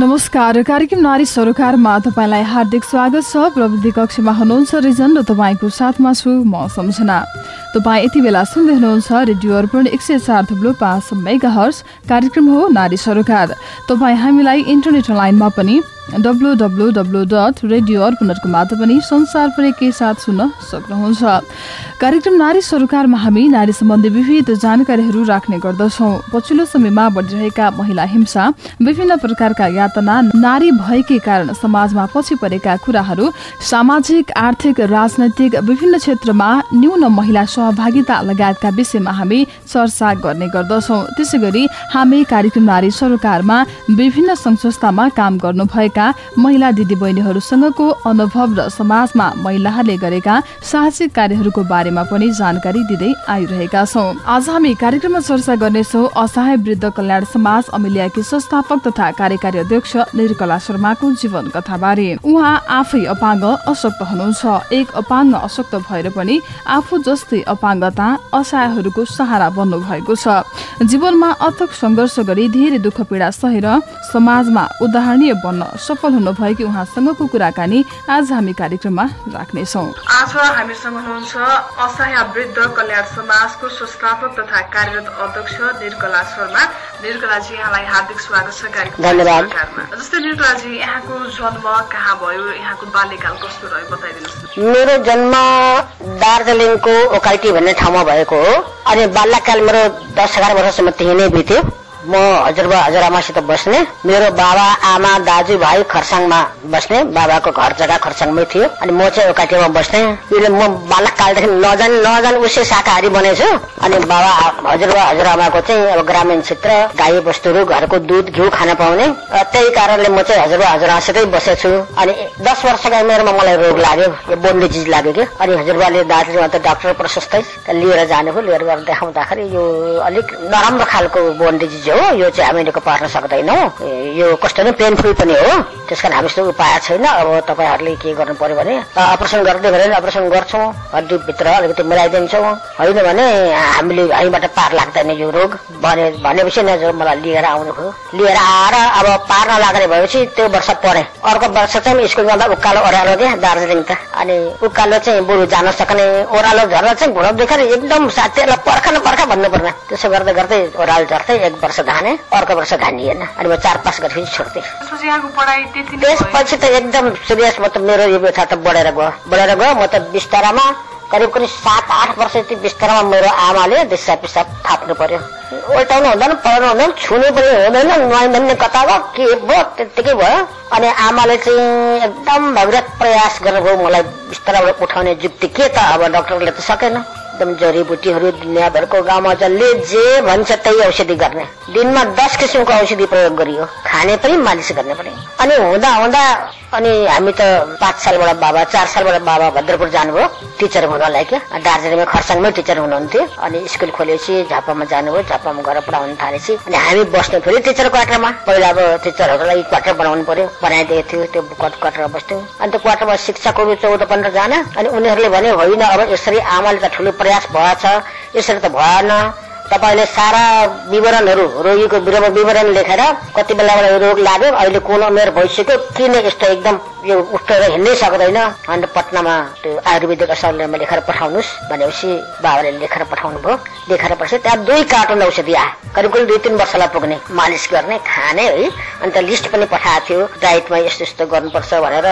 नमस्कार। कार्यक्रम नारी सरोकारमा तपाईँलाई हार्दिक स्वागत छ। प्रविधि कक्षमा हुनुहुन्छ रिजन र तपाईँको साथमा छु म सम्झना। तपाईँ यति बेला सुन्दै हुनुहुन्छ रेडियो अर्पण एक सय चार थुप्रो पाँच मेगा हर्स कार्यक्रम हो नारी सरोकार। तपाईँ हामीलाई इन्टरनेट लाइनमा पनि W W W dot radio अर्पणहरूको मात्र पनि संसारभरिकै साथ सुन्न सक्नुहुन्छ। कार्यक्रम नारी सरोकारमा हामी नारी सम्बन्धी विविध जानकारीहरू राख्ने गर्दछौँ। पछिल्लो समयमा बढिरहेका महिला हिंसा विभिन्न प्रकारका यातना नारी भएकै कारण समाजमा पछि परेका कुराहरू सामाजिक आर्थिक राजनैतिक विभिन्न क्षेत्रमा न्यून महिला सहभागिता लगायतका विषयमा हामी चर्चा गर्ने गर्दछौँ। त्यसै हामी कार्यक्रम नारी सरोकारमा विभिन्न संस्थामा काम गर्नुभएका गरेका महिला दिदीबहिनीहरूसँगको अनुभव र समाजमा महिलाहरूले गरेका साहसिक कार्यहरूको बारेमा पनि जानकारी दिँदै आइरहेका छौँ। आज हामी कार्यक्रममा चर्चा गर्नेछौ असहाय वृद्ध कल्याण समाज अमिलियाकी संस्थापक तथा कार्यकारी अध्यक्ष निर्कला शर्माको जीवन कथाबारे। उहाँ आफै अपाङ्ग अशक्त हुनुहुन्छ। एक अपाङ्ग अशक्त भएर पनि आफू जस्तै अपाङ्गता असहायहरूको सहारा बन्नु भएको छ। जीवनमा अथक सङ्घर्ष गरी धेरै दुःख पीडा सहेर समाजमा उदाहरणीय बन्न सफल हुनुभएकी उहाँसँगको कुराकानी आज हामी कार्यक्रममा राख्नेछौ। आज हामीसँग हुनुहुन्छ असहाय वृद्ध कल्याण समाजको संस्थापक तथा कार्यरत अध्यक्ष निर्कला शर्मा। निर्कलाजी यहाँलाई हार्दिक स्वागत छ कार्यक्रममा। जस्तै निर्कलाजी यहाँको जन्म कहाँ भयो? यहाँको बाल्यकाल कस्तो रह्यो? बताइदिनुहोस् मेरो जन्म दार्जिलिङको ओकाइटी भन्ने ठाउँमा भएको हो। अनि बाल्यकाल मेरो दस एघार वर्षसम्म त्यही नै बित्यो। म हजुरबा हजुरआमासित बस्ने। मेरो बाबा आमा दाजुभाइ खरसाङमा बस्ने। बाबाको घर जग्गा खरसाङमै थियो। अनि म चाहिँ ओकाटीमा बस्ने। म बालककालदेखि नजान नजान उसै शाकाहारी बनेछु। अनि बाबा हजुरबा हजुरआमाको चाहिँ अब ग्रामीण क्षेत्र गाई बस्तुहरू घरको दुध घिउ खान पाउने। त्यही कारणले म चाहिँ हजुरबा हजुरआमासितै बसेछु। अनि दस वर्षको उमेरमा मलाई रोग लाग्यो। यो बोन डिजिज लाग्यो कि। अनि हजुरबाले दार्जिलिङमा त डाक्टर प्रशस्तै लिएर जानुभयो। लिएर गएर देखाउँदाखेरि यो अलिक नराम्रो खालको बोन डिजिज हो यो चाहिँ हामीले पार्न सक्दैनौँ यो कस्तो नै पेनफुल पनि हो। त्यस कारण हामीसँग उपाय छैन। अब तपाईँहरूले के गर्नु पर्यो भने अपरेसन गर्दै भने अपरेसन गर्छौँ। हड्डीभित्र अलिकति मिलाइदिन्छौँ। होइन भने हामीले हामीबाट पार लाग्दैन यो रोग। भने भनेपछि नै मलाई लिएर आउनुभयो। लिएर आएर अब पार्न लाग्ने भएपछि त्यो वर्ष पढेँ। अर्को वर्ष चाहिँ स्कुल जाँदा उकालो ओह्रालो दिएँ दार्जिलिङ त। अनि उकालो चाहिँ बरु जान सक्ने ओह्रालो झर्दा चाहिँ घुँडा देखाएर एकदम साथीहरूलाई पर्खा न पर्खा भन्नुपर्ने त्यसो गर्दै गर्दै ओह्रालो झर्दै एक वर्ष धाने अर्को वर्ष धानिएन अनि म चार पास गरेपछि छोड्थेँ त्यसपछि त एकदम सिरियस म त मेरो यो व्यथा त बढेर गयो। बढेर गयो म त बिस्तारामा करिब करिब सात आठ वर्ष यति बिस्तारामा मेरो आमाले दिसा पिसाब थाप्नु पर्यो। उल्टाउनु हुँदैन पढाउनु हुँदैन छुनु पनि हुँदैन नुहाइँदैन कता भयो के भयो त्यत्तिकै भयो। अनि आमाले चाहिँ एकदम भगीरथ प्रयास गर्नुभयो मलाई बिस्ताराबाट उठाउने जुक्ति। के त अब डक्टरले त सकेन। एकदम जडीबुटीहरू दुनियाँभरको गाउँमा जसले जे भन्छ त्यही औषधि गर्ने दिनमा दस किसिमको औषधि प्रयोग गरियो खाने पनि मालिस गर्ने पनि अनि हुँदा हुँदा अनि हामी त पाँच सालबाट बाबा चार सालबाट बाबा भद्रपुर जानुभयो। टिचर हुनलाई क्या दार्जिलिङमा खरसाङमै टिचर हुनुहुन्थ्यो। अनि स्कुल खोलेपछि झापामा जानुभयो। झापामा गएर पढाउन थालेपछि अनि हामी बस्नु फेरि टिचर क्वार्टरमा। पहिला अब टिचरहरूलाई क्वार्टर बनाउनु पर्यो। बनाइदिएको थियो। त्यो क्वार्टरमा बस्थ्यो। अनि त्यो क्वार्टरमा शिक्षकहरू चौध पन्ध्रजना। अनि उनीहरूले भने होइन अब यसरी आमाले त ठुलो प्रयास भएछ यसरी त भएन। तपाईँले सारा विवरणहरू रोगीको विवरण लेखेर कति बेलाबाट रोग लाग्यो अहिले कुन उमेर भइसक्यो किन यस्तो एकदम यो उठेर हिँड्नै सक्दैन अन्त पटनामा त्यो आयुर्वेदिक असलमा लेखेर पठाउनुहोस् भनेपछि बाबाले लेखेर पठाउनु भयो लेखेर पछि त्यहाँ दुई कार्टुन औषधि आयो करिब करिब दुई तिन वर्षलाई पुग्ने मालिस गर्ने खाने है। अन्त लिस्ट पनि पठाएको थियो डाइटमा यस्तो यस्तो गर्नुपर्छ भनेर।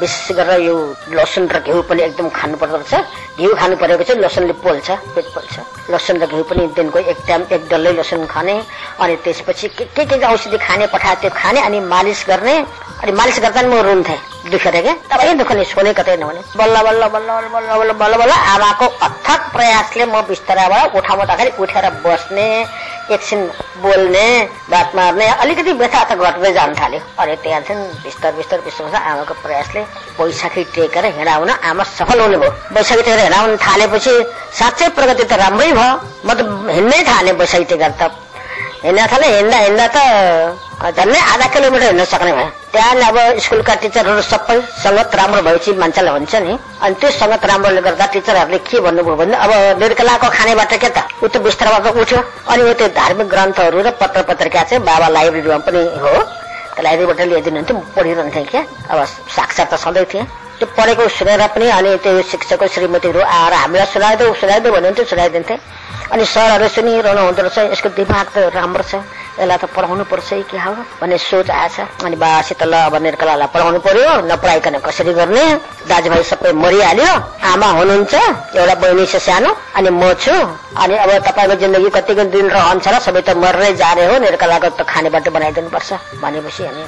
विशेष गरेर यो लसुन र घिउ पनि एकदम खानुपर्दो रहेछ। घिउ खानु परेको चाहिँ लसुनले पोल्छ पेट पोल्छ। लसुन र घिउ पनि दिनको एक टाइम एक डल्लै लसुन खाने अनि त्यसपछि के के औषधि खाने पठाएको त्यो खाने अनि मालिस गर्ने अनि मालिस गर्दा म रुन्थेँ दुखेर क्या तपाईँ दुख्ने सोने कतै नहुने बल्ल बल्ल बल्ल बल्ल बल्ल बल्ल बल्ल आमाको अथक प्रयासले म बिस्ताराबाट उठाउँदाखेरि उठेर बस्ने। एकछिन बोल्ने बात मार्ने अलिकति व्यथा त घट्दै जान थाल्यो। अनि त्यहाँ चाहिँ बिस्तार बिस्तार बिस्तार आमाको प्रयासले बैशाखी टेकेर हिँडाउन आमा सफल हुनुभयो बैशाखी टेकेर हिँडाउन थालेपछि साँच्चै प्रगति त राम्रै भयो। म त हिँड्नै थालेँ बैशाखी टेकेर त हिँड्न थालेँ हिँड्दा हिँड्दा त झन्डै आधा किलोमिटर हिँड्न सक्ने भयो। त्यहाँ अब स्कुलका टिचरहरू सबै सङ्गत राम्रो भएपछि मान्छेलाई हुन्छ नि। अनि त्यो सङ्गत राम्रोले गर्दा टिचरहरूले के भन्नुभयो भने अब निर्कलाको खानेबाट के त? ऊ त बिस्तारबाट उठ्यो। अनि ऊ त्यो धार्मिक ग्रन्थहरू र पत्र पत्रिका चाहिँ बाबा लाइब्रेरीमा पनि हो। लाइब्रेरीबाट ल्याइदिनुहुन्थ्यो म पढिरहन्थेँ क्या। अब साक्षर त सधैँ थिएँ। त्यो पढेको सुनेर पनि अनि त्यो शिक्षकको श्रीमतीहरू आएर हामीलाई सुनाइदेऊ सुनाइदेऊ भन्नुहुन्थ्यो सुनाइदिन्थे। अनि सरहरू सुनिरहनु हुँदो रहेछ यसको दिमाग त राम्रो छ। यसलाई त पढाउनु पर्छ कि हो भन्ने सोच आएछ। अनि बासित ल अब निर्कलालाई पढाउनु पर्यो नपढाइकन कसरी गर्ने? दाजुभाइ सबै मरिहाल्यो। आमा हुनुहुन्छ एउटा बहिनी छ सानो अनि म छु। अनि अब तपाईँको जिन्दगी कतिको दिन रहन्छ र सबै त मर्नै जाने हो निर्कलाको त खाने बाटो बनाइदिनु पर्छ भनेपछि अनि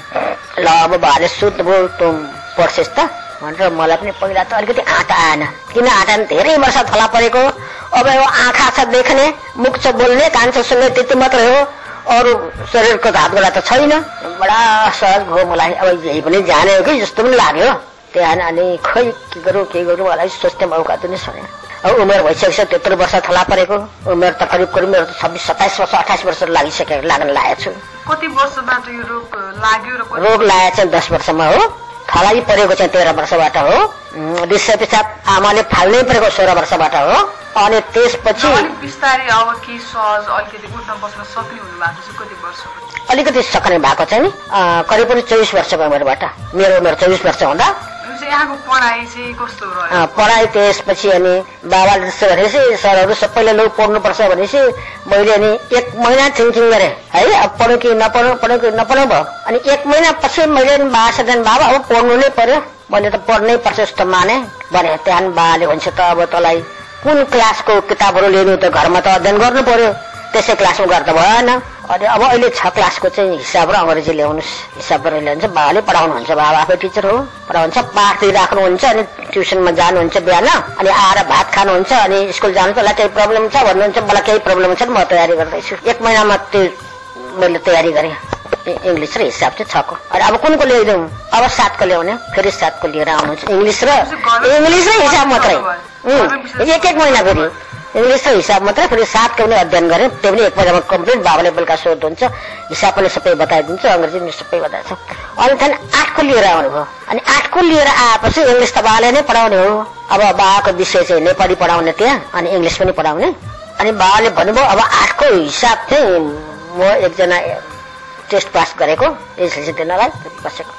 ल अब भाले सुत्नुभयो तँ पढ्छस् त। भनेर मलाई पनि पहिला त अलिकति आँटा आएन किन आँटा धेरै वर्ष थला परेको। अब यो आँखा छ देख्ने मुख छ बोल्ने कान छ सुन्ने त्यति मात्रै हो। अरू शरीरको घातगोला त छैन। बडा सहज भयो मलाई अब यही पनि जाने हो कि जस्तो पनि लाग्यो। त्यहाँ अनि खै के गरौँ के गरौँ मलाई सोच्ने मौका पनि छैन। अब उमेर भइसकेको छ त्यत्रो वर्ष थला परेको। उमेर त करिब करिब मेरो त छब्बिस सत्ताइस वर्ष अठाइस वर्ष लागिसकेको लाग्न लागेको छु। कति वर्षबाट यो रोग लाग्यो रोग लागेको चाहिँ दस वर्षमा हो। थलाइ परेको चाहिँ तेह्र वर्षबाट हो। विश्व पिसाब आमाले फाल्नै परेको सोह्र वर्षबाट हो। अनि त्यसपछि बिस्तारै अब के सहज अलिकति उठ्न बस्न सक्ने हुनु भएको चाहिँ कति वर्ष अलिकति सक्ने भएको छ नि। करिब पनि चौबिस वर्षको उमेरबाट मेरो उमेर चौबिस वर्ष हुँदा। पढाइ त्यसपछि अनि बाबाले जस्तो भनेपछि सरहरू सबैले लौ पढ्नुपर्छ भनेपछि मैले अनि एक महिना थिङ्किङ गरेँ। है अब पढौँ कि नपढौँ पढौँ कि नपढौँ भयो। अनि एक महिना पछि मैले बाबासँग बाबा अब पढ्नु नै पर्यो। मैले त पढ्नै पर्छ जस्तो माने। भने त्यहाँ बाबाले भन्छ त अब तँलाई कुन क्लासको किताबहरू लिनु त घरमा त अध्ययन गर्नु पर्यो? त्यसै क्लासमा गर्दा भएन। अनि अब अहिले छ क्लासको चाहिँ हिसाब र अङ्ग्रेजी ल्याउनुहोस्। हिसाब गरेर ल्याउँछ बाबाले पढाउनुहुन्छ बाबा आफै टिचर हो। पढाउनुहुन्छ पाठ दिइराख्नुहुन्छ अनि ट्युसनमा जानुहुन्छ बिहान। अनि आएर भात खानुहुन्छ अनि स्कुल जानु तँलाई केही प्रब्लम छ भन्नुहुन्छ मलाई केही प्रब्लम छ म तयारी गर्दैछु। एक महिनामा त्यो मैले तयारी गरेँ। इङ्ग्लिस र हिसाब चाहिँ छको। अनि अब कुनको ल्याइदिउँ? अब सातको ल्याउने। फेरि सातको लिएर आउनुहुन्छ। इङ्ग्लिस र इङ्ग्लिस र हिसाब मात्रै। एक एक महिना फेरि र हिसाब मात्रै फेरि सातको पनि अध्ययन गरेँ त्यो पनि एक महिनामा कम्प्लिट बाबाले बेलुका सोध्नुहुन्छ हिसाब पनि सबै बताइदिन्छ अङ्ग्रेजी पनि सबै बताएछ अनि त्यहाँदेखि आठको लिएर आउनुभयो अनि आठको लिएर आएपछि इङ्ग्लिस त बाबाले नै पढाउने हो अब बाबाको विषय चाहिँ नेपाली पढाउने त्यहाँ अनि इङ्ग्लिस पनि पढाउने अनि बाबाले भन्नुभयो अब आठको हिसाब चाहिँ म एकजना टेस्ट पास गरेको एसएलसी दिनलाई बसेको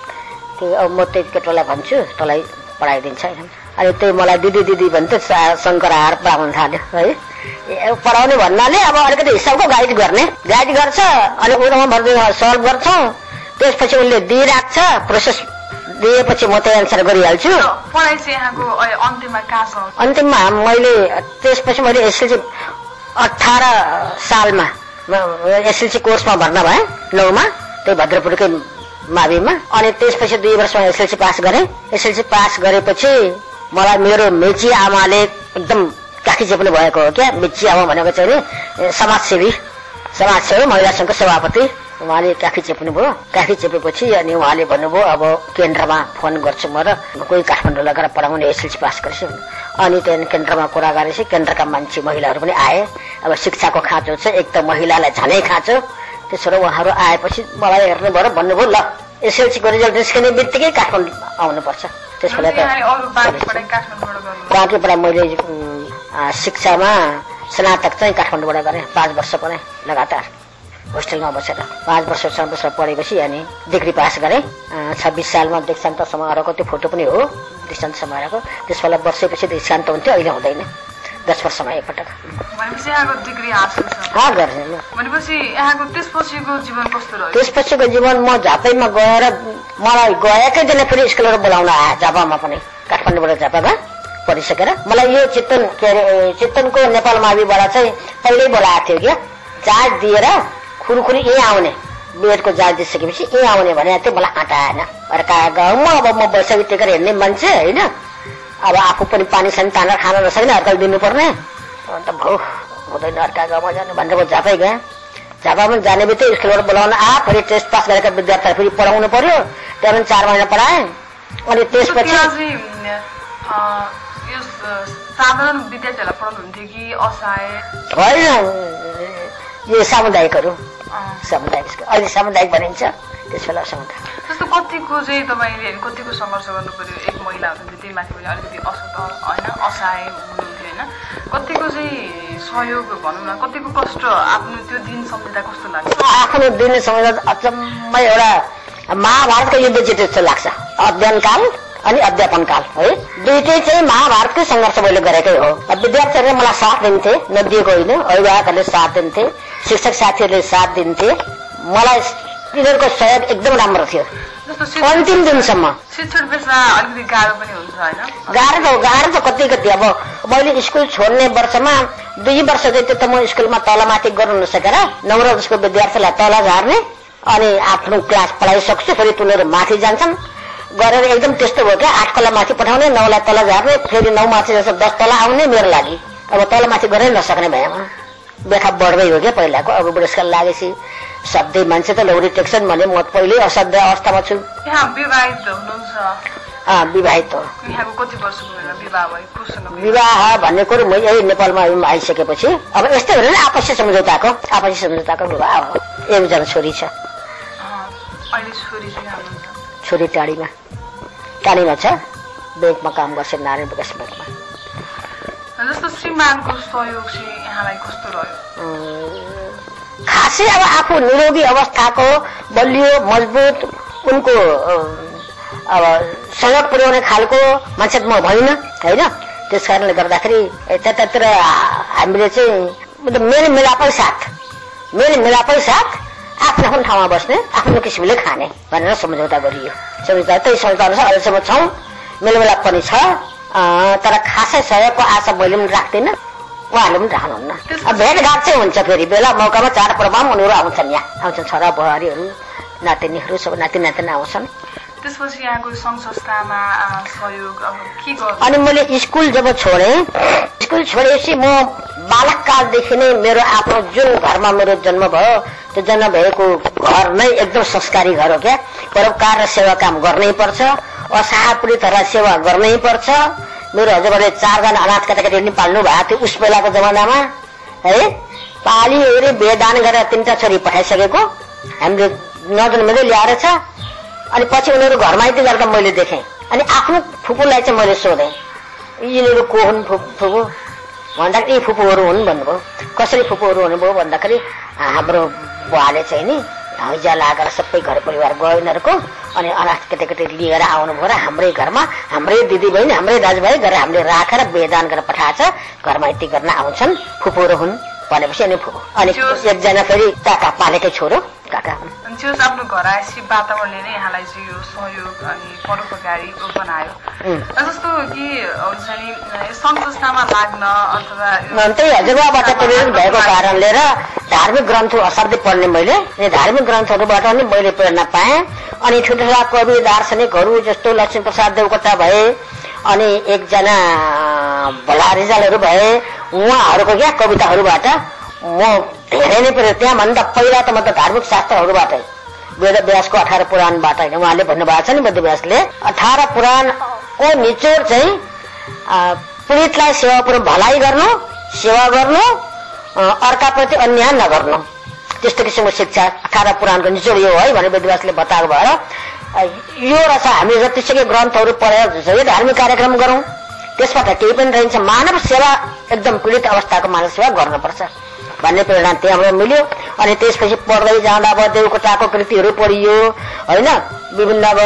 त्यो अब म त्यही केटोलाई भन्छु तँलाई पढाइदिन्छ अनि त्यही मलाई दिदी दिदी भन्थ्यो शङ्कर हार पढाउनु थाल्यो है? पढाउने भन्नाले अब अलिकति हिसाबको गाइड गर्ने। गाइड गर्छ अनि उनीमा भर्दै सल्भ गर्छौँ। त्यसपछि उसले दिइराख्छ प्रोसेस दिएपछि म त्यही एन्सर गरिहाल्छु। अन्तिममा मैले त्यसपछि मैले एसएलसी अठार सालमा एसएलसी कोर्समा भर्ना भएँ नौमा त्यही भद्रपुरकै माविमा। अनि त्यसपछि दुई वर्षमा एसएलसी पास गरेँ। एसएलसी पास गरेपछि मलाई मेरो मेची आमाले एकदम काखी चेप्नु भएको हो क्या? मेची आमा भनेको चाहिँ नि समाजसेवी समाजसेवी महिला सङ्घको सभापति। उहाँले काखी चेप्नु भयो। काखी चेपेपछि अनि उहाँले भन्नुभयो अब केन्द्रमा फोन गर्छु म र कोही काठमाडौँ लगेर पढाउने एसएलसी पास गरेछु अनि त्यहाँदेखि केन्द्रमा कुरा गरेपछि केन्द्रका मान्छे महिलाहरू पनि आए। अब शिक्षाको खाँचो छ एक त महिलालाई झनै खाँचो। त्यसो र उहाँहरू आएपछि मलाई हेर्नुभयो र भन्नुभयो ल एसएलसीको रिजल्ट निस्किने बित्तिकै काठमाडौँ आउनुपर्छ। त्यसको बाँकीबाट मैले शिक्षामा स्नातक चाहिँ काठमाडौँबाट गरेँ पाँच वर्ष पढेँ लगातार। होस्टेलमा बसेर पाँच वर्ष सात वर्ष पढेपछि अनि डिग्री पास गरेँ। छब्बिस सालमा दीक्षान्त समारोहको त्यो फोटो पनि हो दीक्षान्त समारोहको। त्यसबाट वर्षेपछि दीक्षान्त हुन्थ्यो अहिले हुँदैन। दस वर्षमा एकपटक त्यसपछिको जीवन म झापैमा गएर मलाई गएकै दिन फेरि स्कुलहरू बोलाउन आयो झापामा पनि काठमाडौँबाट झापामा पढिसकेर मलाई यो चितवन के अरे चितवनको नेपाल माविबाट चाहिँ पहिल्यै बोलाएको थियो क्या? चार्ज दिएर खुरुखुरी यहीँ आउने बेडको जाल दिइसकेपछि यहीँ आउने भने चाहिँ मलाई आँटा आएन अर्का गाउँमा अब म बितेर हेर्ने मान्छे होइन अब आफू पनि पानी सानी तानेर खान नसक्ने अर्काले दिनुपर्ने। अन्त भाउ हुँदैन अर्का गाउँमा जानु भनेर म झापै गएँ। झापामा जाने बित्तिकै स्कुलबाट बोलाउन आ फेरि टेस्ट पास गरेका विद्यार्थीलाई फेरि पढाउनु पर्यो। त्यहाँ पनि चार महिना पढाएँ। अनि त्यसपछि होइन यो सामुदायिकहरू। सामुदायिक अहिले सामुदायिक भनिन्छ। त्यस बेला सामुदायिक जस्तो कतिको चाहिँ तपाईँले कतिको सङ्घर्ष गर्नु पर्यो एक महिला हुनुहुन्थ्यो त्यही माथि पनि अलिकति असत होइन असहाय हुनुहुन्थ्यो होइन? कतिको चाहिँ सहयोग भनौँ न कतिको कष्ट आफ्नो त्यो दिन सम्झिँदा कस्तो लाग्छ? आफ्नो दिन सम्झिँदा अचम्मै एउटा महाभारतको युद्ध जिते जस्तो लाग्छ। अध्ययनकाल अनि अध्यापनकाल है? दुइटै चाहिँ महाभारतकै सङ्घर्ष मैले गरेकै हो। विद्यार्थीहरूले मलाई साथ दिन्थे नदिएको होइन अभिभावकहरूले साथ दिन्थे शिक्षक साथीहरूले साथ दिन्थे। मलाई तिनीहरूको सहयोग एकदम राम्रो थियो। अन्तिम दिनसम्म। शिक्षण पेसा अलिकति गाह्रो पनि हुन्छ होइन? गाह्रो त गाह्रो त कति कति। अब मैले स्कुल छोड्ने वर्षमा दुई वर्ष जति त म स्कुलमा तलमाथि गर्नु नसकेर उसको विद्यार्थीलाई तल झार्ने अनि आफ्नो क्लास पढाइसक्छु फेरि तिनीहरू माथि जान्छन्। गरेर एकदम त्यस्तो भयो क्या आठ कला माथि पठाउने नौलाई तल झार्ने फेरि नौ माथि जस्तो दस तल आउने मेरो लागि। अब तल माथि गरै नसक्ने भएमा। बेखा बढ्दै हो क्या पहिलाको अब बुढेसकाल लागेपछि सधैँ मान्छे त लौरी टेक्छन् भने म पहिल्यै असाध्य अवस्थामा छु। विवाहित हो। विवाह भन्ने कुरो म यही नेपालमा आइसकेपछि अब यस्तै हो नि आपसी सम्झौताको आपसी सम्झौताको विवाह हो। एकजना छोरी छ। छोरी टाढीमा। टाढीमा छ। ब्याङ्कमा काम गर्छ नारायण विकास ब्याङ्कमा जस्तो श्रीमानको सहयोग चाहिँ यहाँलाई कस्तो रह्यो खासै अब आफू निरोगी अवस्थाको बलियो मजबुत उनको अब सहयोग पुर्याउने खालको मान्छे म भइनँ होइन त्यस कारणले गर्दाखेरि त्यतातिर हामीले चाहिँ मेल मिलापै साथ मेल मिलापै साथ आफ्नो आफ्नो ठाउँमा बस्ने आफ्नो किसिमले खाने भनेर सम्झौता गरियो सम्झौता त्यही सम्झौता अनुसार अहिलेसम्म छौँ मेलमिलाप पनि छ तर खासै सहयोगको आशा मैले पनि राख्दिनँ उहाँहरूले पनि राख्नुहुन्न भेटघाट चाहिँ हुन्छ फेरि बेला मौकामा चाडपर्वमा पनि उनीहरू आउँछन् यहाँ आउँछन् छोरा बुहारीहरू नातिनीहरू सब नाति नातिना आउँछन् त्यसपछि यहाँको सङ्घ संस्थामा अँ, सहयोग अब के गर्नु अनि मैले स्कुल जब छोडेँ स्कुल छोडेपछि म बालककालदेखि नै मेरो आफ्नो जुन घरमा मेरो जन्म भयो त्यो जन्म भएको घर नै एकदम संस्कारी घर हो क्या परोपकार र सेवा काम गर्नै पर्छ असहाय पीडितहरूलाई सेवा गर्नै पर्छ। मेरो हजुरबाले चारजना अनाथ केटाकेटी पनि पाल्नु भएको थियो उस बेलाको जमानामा है? पाली हेरी बेदान गरेर तिनवटा छोरी पठाइसकेको। हामीले नजन्मेरै ल्याएर छ। अनि पछि उनीहरू घरमा आइदिए गर्दा मैले देखेँ। अनि आफ्नो फुपूलाई चाहिँ मैले सोधेँ। यिनीहरू को हुन् फु फुपू? भन्दाखेरि यी फुपूहरू हुन् भन्नुभयो। कसरी फुपूहरू हुनुभयो? भन्दाखेरि हाम्रो बुवाले चाहिँ नि हैजा लागेर सबै घर परिवार गयो यिनीहरूको अनि अनाथ केटाकेटी लिएर आउनुभयो र हाम्रै घरमा हाम्रै दिदी बहिनी हाम्रै दाजुभाइ गरेर हामीले राखेर बेदान गरेर पठाएछ घरमा यति गर्न आउँछन् फुपूहरू हुन् भनेपछि अनि फुपू अनि एकजना फेरि काका पालेकै छोरो। काका। हुन् त्यो आफ्नो घर आएपछि वातावरणले नै यहाँलाई चाहिँ यो सहयोग अनि परोपकारी बनायो। जस्तो कि हुन्छ नि सङ्घ संस्थामा लाग्न अथवा त्यही हजुरबाबाट प्रेरित भएको कारणले र धार्मिक ग्रन्थ असाध्यै पढ्ने मैले धार्मिक ग्रन्थहरूबाट पनि मैले प्रेरणा पाएँ। अनि ठुल्ठुला कवि दार्शनिकहरू जस्तो लक्ष्मीप्रसाद देवकोटा भए अनि एकजना भला रिजालहरू भए उहाँहरूको क्या कविताहरूबाट म धेरै नै प्रेरित त्यहाँभन्दा पहिला त म त धार्मिक शास्त्रहरूबाटै वेद व्यासको अठार पुराणबाट होइन। उहाँले भन्नुभएको छ नि वेद व्यासले अठार पुराणको निचोड चाहिँ पीडितलाई सेवा पुर्याउ भलाइ गर्नु सेवा गर्नु अर्काप्रति अन्याय नगर्नु। त्यस्तो किसिमको शिक्षा अठार पुराणको निचोड यो है भनेर वेदव्यासले बताएको भएर यो रहेछ हामीले जतिसुकै ग्रन्थहरू पढेर धार्मिक कार्यक्रम गरौँ त्यसबाट केही पनि रहन्छ। मानव सेवा एकदम पीडित अवस्थाको मानव सेवा गर्नुपर्छ। भन्ने प्रेरणा त्यहाँबाट मिल्यो। अनि त्यसपछि पढ्दै जाँदा अब देवकोटाको कृतिहरू पढियो होइन? विभिन्न अब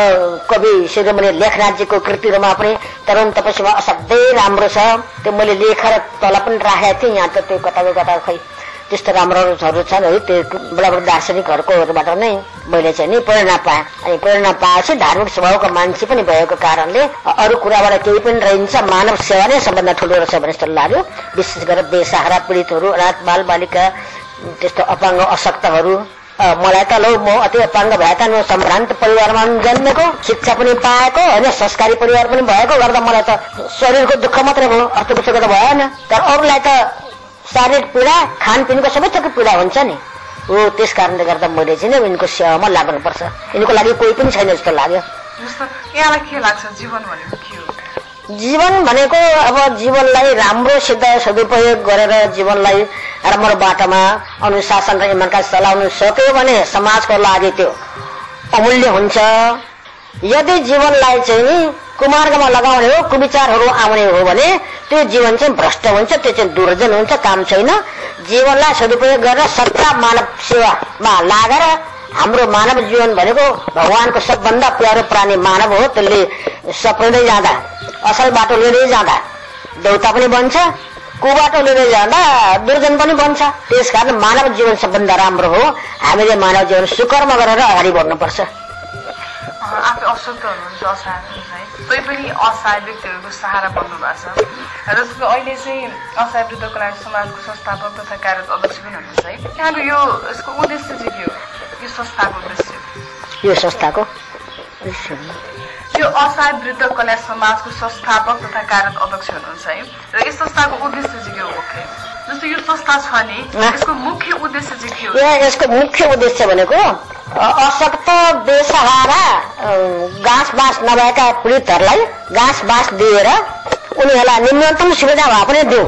कवि शिरोमणि लेखनाथजीको कृतिहरूमा पनि तरुण तपस्यामा असाध्यै राम्रो छ। त्यो मैले लेखेर तल पनि राखेको थिएँ यहाँ त त्यो कताको कता खै त्यस्तो राम्रोहरू छन् है त्यो बडा दार्शनिकहरूकोबाट नै मैले चाहिँ नि प्रेरणा पाएँ अनि प्रेरणा पाएपछि धार्मिक स्वभावको मान्छे पनि भएको कारणले अरू कुराबाट केही पनि रहन्छ मानव सेवा नै सबभन्दा ठुलो रहेछ भने जस्तो लाग्यो। विशेष गरेर बेसहारा पीडितहरू अनाथ बाल बालिका त्यस्तो अपाङ्ग अशक्तहरू। मलाई त लौ म अति अपाङ्ग भए त सम्भ्रान्त परिवारमा जन्मेको शिक्षा पनि पाएको होइन संस्कारी परिवार पनि भएको गर्दा मलाई त शरीरको दुःख मात्रै भयो अर्थ दुःखको त भएन। तर अरूलाई त शारीरिक पीडा खानपिनको सबै थोक पीडा हुन्छ नि। हो त्यस कारणले गर्दा मैले चाहिँ नि यिनको सेवामा लाग्नुपर्छ। यिनको लागि कोही पनि छैन जस्तो लाग्यो। जीवन भनेको अब जीवनलाई राम्रो सिद्ध सदुपयोग गरेर जीवनलाई राम्रो बाटोमा अनुशासन र इमानका चलाउनु सक्यो भने समाजको लागि त्यो अमूल्य हुन्छ। यदि जीवनलाई चाहिँ कुमार्गमा लगाउने हो कुविचारहरू आउने हो भने त्यो जीवन चाहिँ भ्रष्ट हुन्छ त्यो चाहिँ दुर्जन हुन्छ काम छैन। जीवनलाई सदुपयोग गरेर सच्चा मानव सेवामा लागेर हाम्रो मानव जीवन भनेको भगवानको सबभन्दा प्यारो प्राणी मानव हो त्यसले सप्रिँदै जाँदा असल बाटो लिँदै जाँदा देउता पनि बन्छ कुबाटो लिँदै जाँदा दुर्जन पनि बन्छ। त्यस मानव जीवन सबभन्दा राम्रो हो। हामीले मानव जीवन सुकर्म गरेर अगाडि बढ्नुपर्छ। अशक्त हुनुहुन्छ असहाय है। तै पनि असहाय व्यक्तिहरूको सहारा बन्नु भएको छ। र जस्तो अहिले चाहिँ असहाय वृद्धको लागि समाजको संस्थापक तथा कार्यरत अध्यक्ष पनि हुनुहुन्छ है। यहाँको यो यसको उद्देश्य चाहिँ के हो? यो संस्थाको उद्देश्य। यो संस्थाको यो असहाय वृद्ध कल्याण समाजको संस्थापक तथा कार्यरत अध्यक्ष हुनुहुन्छ है र यस संस्थाको उद्देश्य चाहिँ के हो जस्तो यो संस्था छ नि यसको मुख्य उद्देश्य चाहिँ के हो यसको मुख्य उद्देश्य भनेको अशक्त बेसहारा घाँस बाँस नभएका पीडितहरूलाई घाँस बाँस दिएर उनीहरूलाई निम्नतम सुविधा भए पनि दिउँ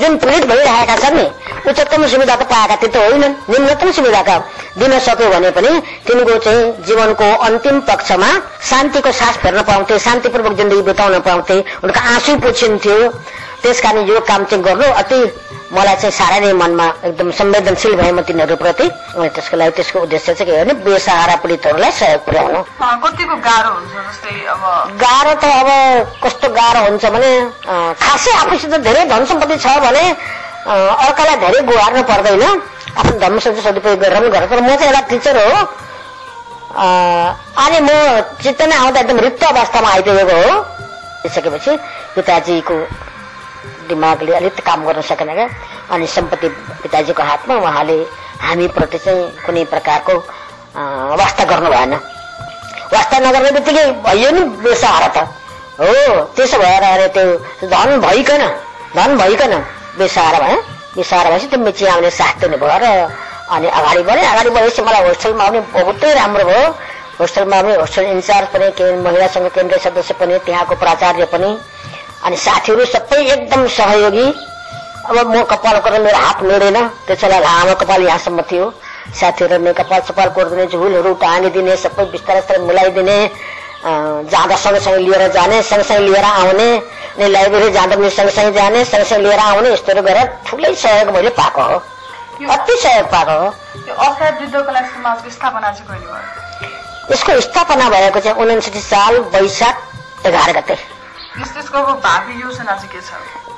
जुन पीडित भइरहेका छन् नि उच्चतम सुविधा त पाएका त्यो त होइनन् निम्नतम सुविधाका दिन सक्यो भने पनि तिनको चाहिँ जीवनको अन्तिम पक्षमा शान्तिको सास फेर्न पाउँथे शान्तिपूर्वक जिन्दगी बिताउन पाउँथे उनको आँसु पुछिन्थ्यो त्यस कारण यो काम चाहिँ गर्नु अति मलाई चाहिँ साह्रै नै मनमा एकदम संवेदनशील भए म तिनीहरूप्रति अनि त्यसको लागि त्यसको उद्देश्य चाहिँ के हो भने बेसहारा पीडितहरूलाई सहयोग पुर्याउनु। कतिको गाह्रो हुन्छ गाह्रो त अब कस्तो गाह्रो हुन्छ भने खासै आफूसित धेरै धन सम्पत्ति छ भने अर्कालाई धेरै गुहार्नु पर्दैन। आफ्नो धर्म सदुपयोग गरेर पनि गर्छ तर म चाहिँ एउटा टिचर हो। अनि म चित्त नै आउँदा एकदम रिक्त अवस्थामा आइपुगेको हो। त्यसपछि पिताजीको दिमागले अलिक काम गर्न सकेन क्या? अनि सम्पत्ति पिताजीको हातमा उहाँले हामीप्रति चाहिँ कुनै प्रकारको वास्ता गर्नु भएन। वास्ता नगर्ने बित्तिकै भइयो नि बेसहारा त। हो त्यसो भएर अरे त्यो धन भइकन धन भइकन बेसहारा भयो। बेसहारा भएपछि त्यो मेची आउने साथ दिने भयो र अनि अगाडि बढेँ अगाडि बढेपछि मलाई होस्टेलमा आउने बहुतै राम्रो भयो। होस्टेलमा आउने होस्टेल इन्चार्ज पनि महिला सङ्घ केन्द्रीय सदस्य पनि त्यहाँको प्राचार्य पनि अनि साथीहरू सबै एकदम सहयोगी। अब म कपाल गरेर मेरो हात मिलेन त्यसो लामो कपाल यहाँसम्म थियो। साथीहरूले कपाल सपाल कोरिदिने झुलहरू टाँगिदिने सबै बिस्तारै बिस्तारै मिलाइदिने जाँदा सँगसँगै लिएर जाने सँगसँगै लिएर आउने अनि लाइब्रेरी जाँदा पनि सँगसँगै जाने सँगसँगै लिएर आउने यस्तोहरू गरेर ठुलै सहयोग मैले पाएको हो। अति सहयोग पाएको हो। यसको स्थापना भएको चाहिँ उनासाठी साल वैशाख एघार गते।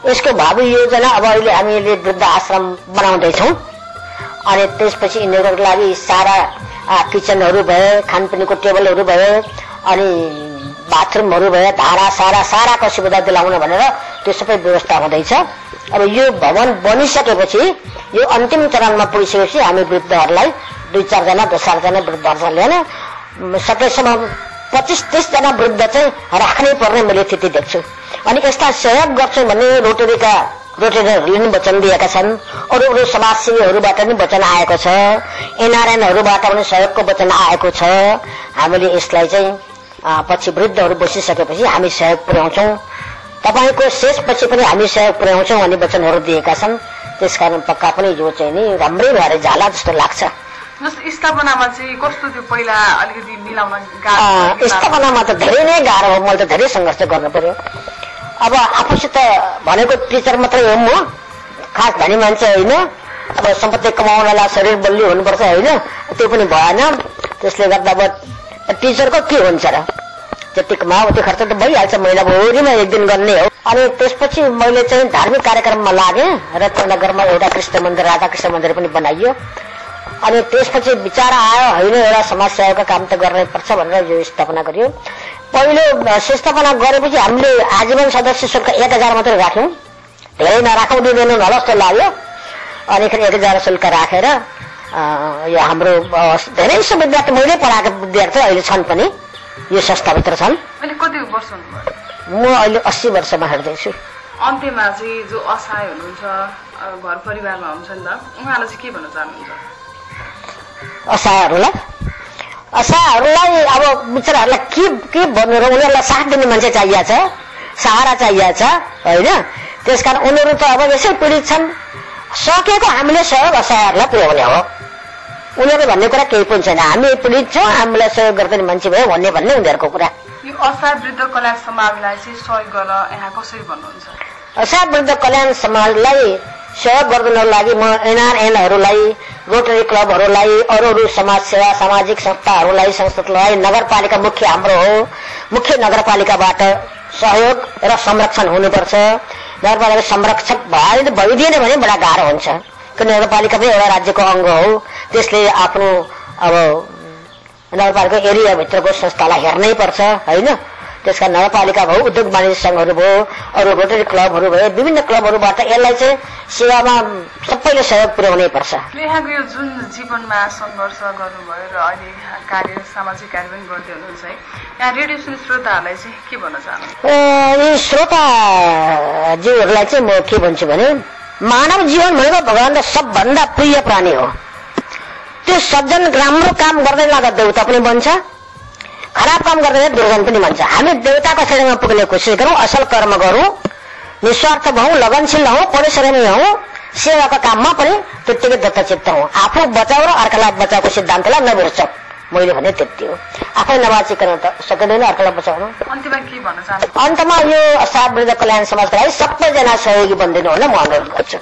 यसको भावी योजना अब अहिले हामीले वृद्ध आश्रम बनाउँदैछौँ। अनि त्यसपछि यिनीहरूको लागि सारा किचनहरू भए खानपिनको टेबलहरू भए अनि बाथरुमहरू भए धारा सारा साराको सुविधा दिलाउन भनेर त्यो सबै व्यवस्था हुँदैछ। अब यो भवन बनिसकेपछि यो अन्तिम चरणमा पुगिसकेपछि हामी वृद्धहरूलाई दुई चारजना दस चारजना वृद्धहरूलाई लिएर सकेसम्म पच्चिस तिसजना वृद्ध चाहिँ राख्नै पर्ने मैले स्थिति देख्छु। अनि यस्ता सहयोग गर्छु भन्ने रोटरीका रोटरीहरूले पनि वचन दिएका छन्। अरू अरू समाजसेवीहरूबाट पनि वचन आएको छ। एनआरएनहरूबाट पनि सहयोगको वचन आएको छ। हामीले यसलाई चाहिँ पछि वृद्धहरू बसिसकेपछि हामी सहयोग पुर्याउँछौँ। तपाईँको शेषपछि पनि हामी सहयोग पुर्याउँछौँ भन्ने वचनहरू दिएका छन्। त्यसकारण पक्का पनि यो चाहिँ नि राम्रै भएर जाला जस्तो लाग्छ। जस्तो स्थापनामा चाहिँ कस्तो थियो पहिला अलिकति मिलाउन स्थापनामा त धेरै नै गाह्रो हो मैले त धेरै सङ्घर्ष गर्नु पर्यो। अब आफूसित भनेको टिचर मात्रै हो म। खास धनी मान्छे होइन। अब सम्पत्ति कमाउनलाई शरीर बलियो हुनुपर्छ होइन। त्यो पनि भएन। त्यसले गर्दा अब टिचरको के हुन्छ र? जति कमाऊ त्यो खर्च त भइहाल्छ। महिनाभरिमा एक दिन गर्ने हो। अनि त्यसपछि मैले चाहिँ धार्मिक कार्यक्रममा लागेँ। रत्नगरमा एउटा कृष्ण मन्दिर राधाकृष्ण मन्दिर पनि बनाइयो। अनि त्यसपछि विचार आयो होइन एउटा समाज सेवाको काम त गर्नै पर्छ भनेर यो स्थापना गरियो। पहिलो स्थापना गरेपछि हामीले आजीवन सदस्य शुल्क एक हजार मात्रै राख्यौँ। धेरै नराखौँ दिँदैनौँ होला जस्तो लाग्यो। अनिखेरि एक हजार शुल्क राखेर यो हाम्रो धेरै विद्यार्थी मैले पढाएको विद्यार्थी अहिले छन् पनि यो संस्थाभित्र छन्। म अहिले अस्सी वर्षमा हेर्दैछु। अन्त्यमा चाहिँ जो असहाय हुनुहुन्छ घर परिवारमा हुन्छ नि त उहाँलाई चाहिँ के भन्न चाहनुहुन्छ? असहायहरूलाई असहायहरूलाई अब बिचराहरूलाई के के भन्नु र उनीहरूलाई साथ दिने मान्छे चाहिएको छ सहारा चाहिएको छ होइन? त्यस कारण उनीहरू त अब यसै पीडित छन्। सकेको हामीले सहयोग असहायहरूलाई पुर्याउने हो। उनीहरू भन्ने कुरा केही पनि छैन। हामी पीडित छौँ हामीलाई सहयोग गर्दैन मान्छे भयो भन्ने भन्ने उनीहरूको कुरा। यो असहाय वृद्ध कल्याण समाजलाई चाहिँ सहयोग गर्न यहाँ कसरी भन्नुहुन्छ? असहाय वृद्ध कल्याण समाजलाई सहयोग गरिदिनको लागि म एनआरएनहरूलाई रोटरी क्लबहरूलाई अरू अरू समाज सेवा सामाजिक संस्थाहरूलाई संस्थालाई नगरपालिका मुख्य हाम्रो हो मुख्य नगरपालिकाबाट सहयोग र संरक्षण हुनुपर्छ। नगरपालिका संरक्षक भयो भइदिएन भने बडा गाह्रो हुन्छ। किन नगरपालिका पनि एउटा राज्यको अङ्ग हो। त्यसले आफ्नो अब नगरपालिका एरियाभित्रको संस्थालाई हेर्नै पर्छ होइन? त्यसका नगरपालिका भयो उद्योग वाणिज्य सङ्घहरू भयो अरू रोटरी क्लबहरू भयो विभिन्न क्लबहरूबाट यसलाई चाहिँ सेवामा सबैले सहयोग पुर्याउनै पर्छ। यहाँको यो जुन जीवनमा सङ्घर्ष गर्नुभयो र अहिले कार्य सामाजिक कार्य पनि गर्दै हुनुहुन्छ है यहाँ रेडियो सुन्ने श्रोताहरूलाई चाहिँ के भन्न चाहनुहुन्छ? यी श्रोताजीहरूलाई चाहिँ म के भन्छु भने मानव जीवन भनेको भगवान् सबभन्दा प्रिय प्राणी हो। त्यो सज्जन राम्रो काम गर्दै लाँदा देउता पनि बन्छ। खराब काम गर्दैन दुर्गम पनि भन्छ। हामी देवताको श्रेणीमा पुग्ने कोसिस गरौँ असल कर्म गरौँ निस्वार्थ भौँ लगनशील हौ परिश्रमी हौ सेवाको काममा पनि त्यत्तिकै दत्तचित्त हौ। आफू बचाउ र अर्कालाई बचाउको सिद्धान्तलाई नबिर्छ मैले भने त्यति हो। आफै नबाचिकन त सकिँदैन अर्कालाई बचाउनु। अन्तमा यो असार वृद्ध कल्याण समाजका लागि सबैजना सहयोगी बनिदिनु होला म अनुरोध गर्छु।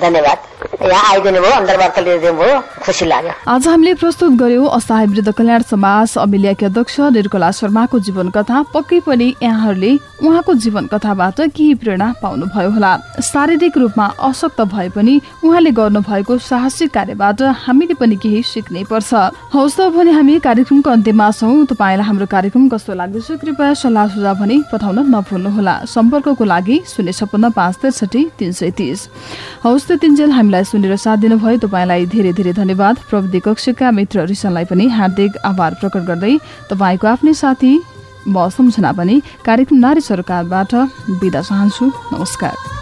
धन्यवाद। यहाँ आइदिनु भयो अन्तर्वार्ता लिइदिनु भयो खुसी लाग्यो। आज हामीले प्रस्तुत गर्यौं असहाय वृद्ध कल्याण समाज अमिलियाकी अध्यक्ष निर्कला शर्माको जीवन कथा पक्कै पनि यहाँहरूले उहाँको जीवन कथाबाट केही प्रेरणा पाउनुभयो होला। शारीरिक रूपमा अशक्त भए पनि उहाँले गर्नुभएको साहसिक कार्यबाट हामीले पनि केही सिक्नै पर्छ। हौस् त भने हामी कार्यक्रमको अन्त्यमा छौँ। तपाईँलाई हाम्रो कार्यक्रम कस्तो लाग्दैछ कृपया सल्लाह सुझाव भने पठाउन नभुल्नुहोला। सम्पर्कको लागि शून्य छपन्न पाँच त्रिसठी तिन सय तिस। हौस् त तिनजेल हामीलाई सुनेर साथ दिनुभयो। तपाईँलाई धेरै धेरै धन्यवाद। प्रविधि कक्षका मित्र रिसनलाई पनि हार्दिक आभार प्रकट गर्दै तपाईँको आफ्नै साथी म सम्झना पनि कार्यक्रम नारी सरकारबाट बिदा चाहन्छु। नमस्कार।